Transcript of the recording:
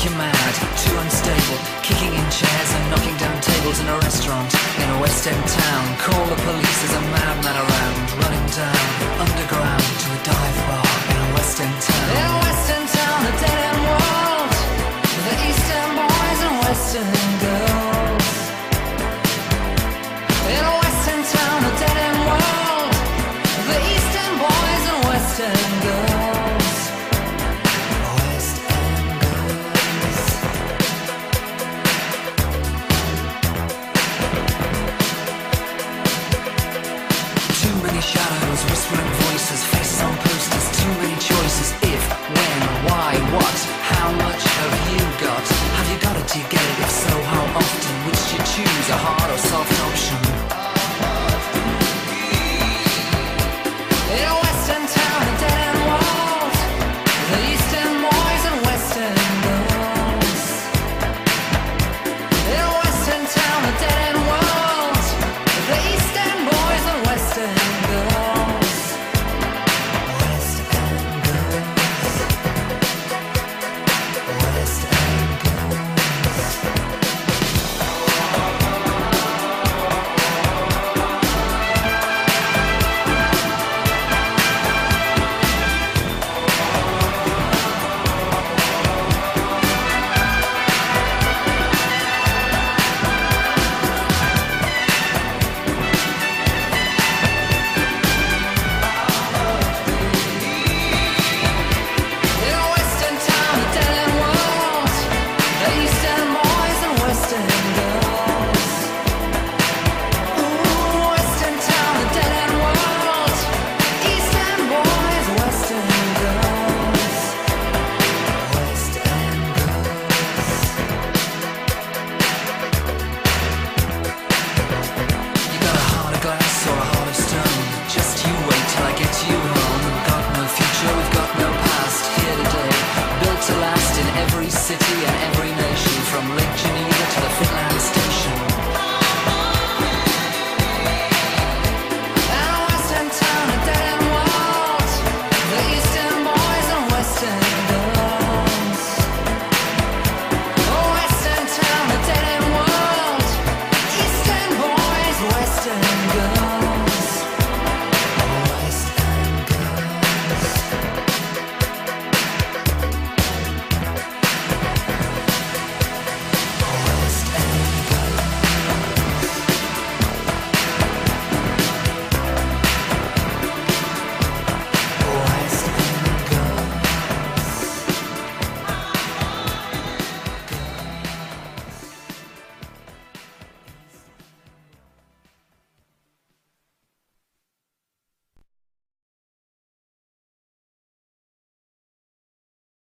think you're mad, too unstable, kicking in chairs and knocking down tables in a restaurant in a West End town. Call the police, there's a madman around, running down underground to a dive bar in a West self-notion city and every nation from Lake Geneva to the Finland station. And West End town, a dead end world. The East End boys and West End girls. West End town, a dead end world. East End boys, West End